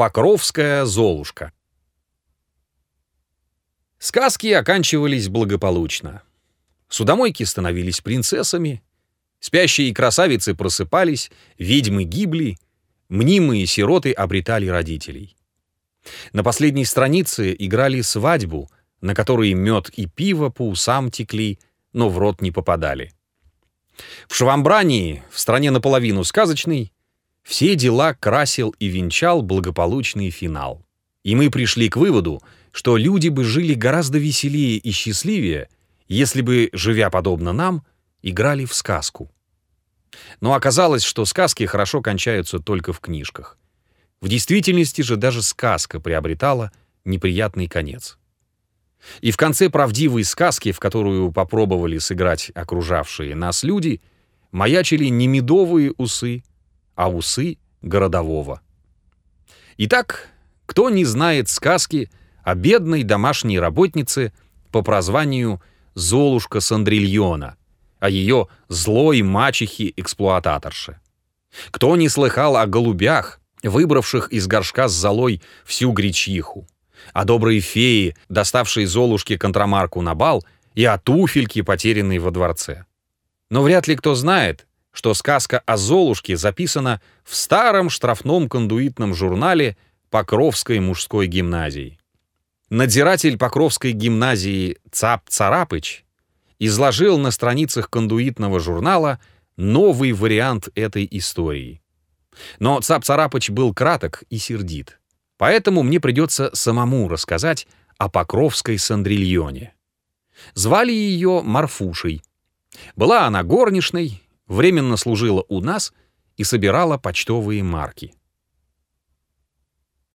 Покровская Золушка. Сказки оканчивались благополучно. Судомойки становились принцессами, спящие красавицы просыпались, ведьмы гибли, мнимые сироты обретали родителей. На последней странице играли свадьбу, на которой мед и пиво по усам текли, но в рот не попадали. В Швамбрании, в стране наполовину сказочной, все дела красил и венчал благополучный финал. И мы пришли к выводу, что люди бы жили гораздо веселее и счастливее, если бы, живя подобно нам, играли в сказку. Но оказалось, что сказки хорошо кончаются только в книжках. В действительности же даже сказка приобретала неприятный конец. И в конце правдивой сказки, в которую попробовали сыграть окружавшие нас люди, маячили не медовые усы, а усы городового. Итак, кто не знает сказки о бедной домашней работнице по прозванию Золушка Сандрильона, о ее злой мачехе-эксплуататорше? Кто не слыхал о голубях, выбравших из горшка с золой всю гречиху? О доброй фее, доставшей Золушке контрамарку на бал, и о туфельке, потерянной во дворце? Но вряд ли кто знает, что сказка о Золушке записана в старом штрафном кондуитном журнале Покровской мужской гимназии. Надзиратель Покровской гимназии Цап Царапыч изложил на страницах кондуитного журнала новый вариант этой истории. Но Цап Царапыч был краток и сердит. Поэтому мне придется самому рассказать о Покровской Сандрильоне. Звали ее Марфушей. Была она горничной, временно служила у нас и собирала почтовые марки.